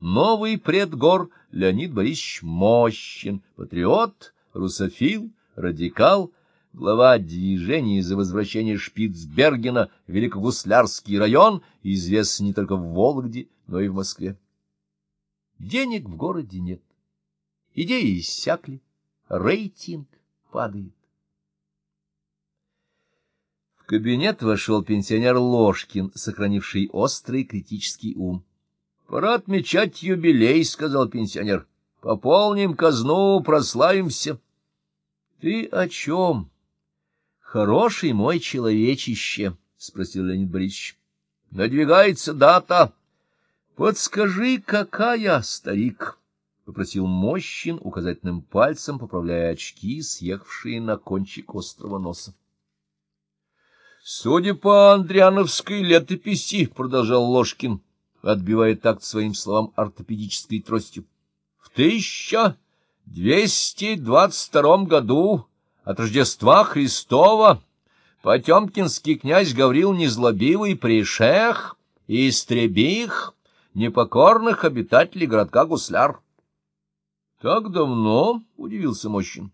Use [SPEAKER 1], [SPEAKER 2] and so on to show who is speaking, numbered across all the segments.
[SPEAKER 1] новый предгор Леонид Борисович Мощин, патриот, русофил, радикал, глава движения за возвращение Шпицбергена в Великогуслярский район, известный не только в Вологде, но и в Москве. Денег в городе нет. Идеи иссякли, рейтинг падает. В кабинет вошел пенсионер Ложкин, сохранивший острый критический ум. — Пора отмечать юбилей, — сказал пенсионер. — Пополним казну, прославимся. — Ты о чем? — Хороший мой человечище, — спросил Леонид Борисович. — Надвигается дата. — Подскажи, какая, старик? — попросил Мощин указательным пальцем, поправляя очки, съехавшие на кончик острого носа. Судя по Андриановской летописи, — продолжал Ложкин, отбивая такт своим словам ортопедической тростью, — в 1222 году от Рождества Христова Потемкинский князь Гаврил Незлобивый пришех и истребих непокорных обитателей городка Гусляр. — Так давно? — удивился Мощин.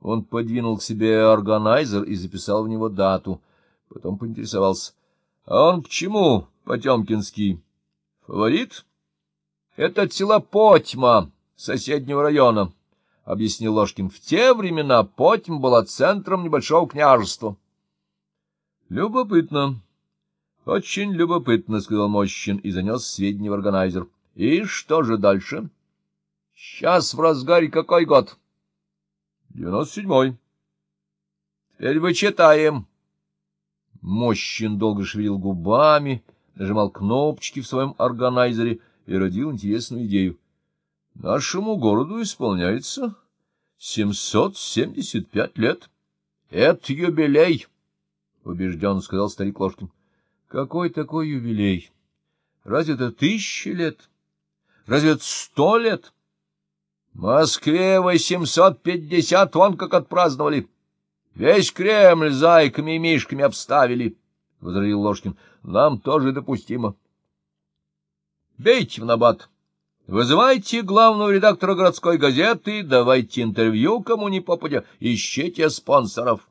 [SPEAKER 1] Он подвинул к себе органайзер и записал в него дату — Потом поинтересовался. — А он к чему, Потемкинский? — Фаворит? — Это села Потьма, соседнего района, — объяснил Ложкин. — В те времена Потьма была центром небольшого княжества. — Любопытно. — Очень любопытно, — сказал Мощин и занес сведения в органайзер. — И что же дальше? — Сейчас в разгаре какой год? — Девяносто седьмой. — Теперь вычитаем. — Мощин долго шевелил губами, нажимал кнопочки в своем органайзере и родил интересную идею. — Нашему городу исполняется семьсот семьдесят пять лет. — Это юбилей, — убежденно сказал старик Ложкин. — Какой такой юбилей? Разве это тысяча лет? Разве это сто лет? — В Москве восемьсот пятьдесят, вон как отпраздновали. — Весь Кремль зайками и мишками обставили, — возразил Ложкин. — Нам тоже допустимо. — Бейте в набат. Вызывайте главного редактора городской газеты, давайте интервью кому ни попадя, ищите спонсоров.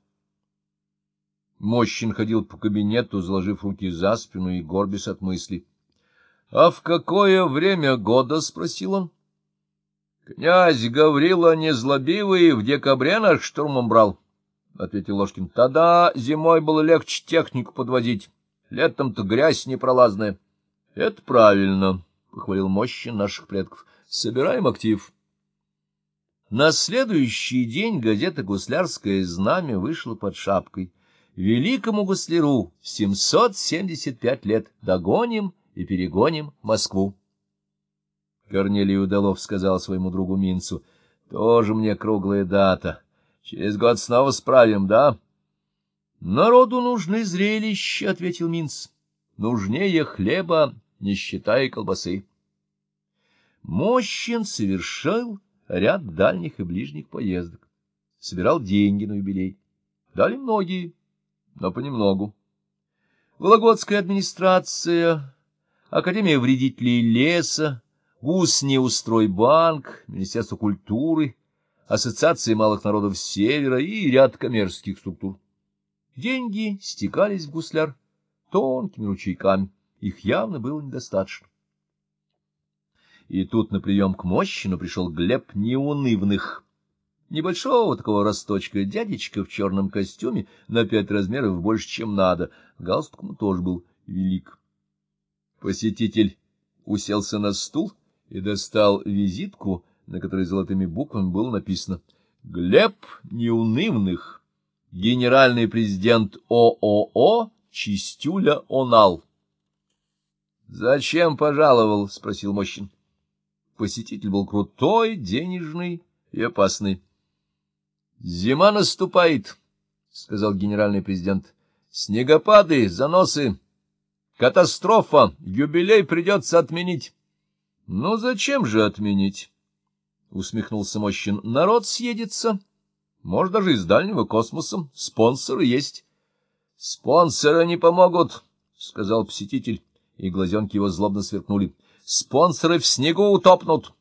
[SPEAKER 1] Мощин ходил по кабинету, заложив руки за спину и горбис от мысли. — А в какое время года? — спросил он. — Князь Гаврила Незлобивый в декабре наш штурмом брал. —— ответил Ложкин. — Тогда зимой было легче технику подвозить. Летом-то грязь непролазная. — Это правильно, — похвалил мощи наших предков. — Собираем актив. На следующий день газета «Гуслярское знамя» вышла под шапкой. Великому гусляру 775 лет. Догоним и перегоним Москву. Корнелий Удалов сказал своему другу Минцу. — Тоже мне круглая дата. — Через год снова справим, да? — Народу нужны зрелища, — ответил Минц. — Нужнее хлеба, не считая колбасы. Мощин совершил ряд дальних и ближних поездок. Собирал деньги на юбилей. Дали многие, но понемногу. Вологодская администрация, Академия вредителей леса, Уснеустройбанк, Министерство культуры — Ассоциации малых народов Севера и ряд коммерческих структур. Деньги стекались в гусляр тонкими ручейками, их явно было недостаточно. И тут на прием к Мощину пришел Глеб Неунывных, небольшого такого росточка дядечка в черном костюме на пять размеров больше, чем надо, галстук ему тоже был велик. Посетитель уселся на стул и достал визитку, на которой золотыми буквами было написано «Глеб Неунывных, генеральный президент ООО Чистюля Онал». «Зачем пожаловал?» — спросил Мощин. Посетитель был крутой, денежный и опасный. «Зима наступает», — сказал генеральный президент. «Снегопады, заносы, катастрофа, юбилей придется отменить». «Ну зачем же отменить?» — усмехнулся Мощин. — Народ съедется. Может, даже из дальнего космоса. Спонсоры есть. — Спонсоры не помогут, — сказал посетитель, и глазенки его злобно сверкнули. — спонсоры в снегу утопнут.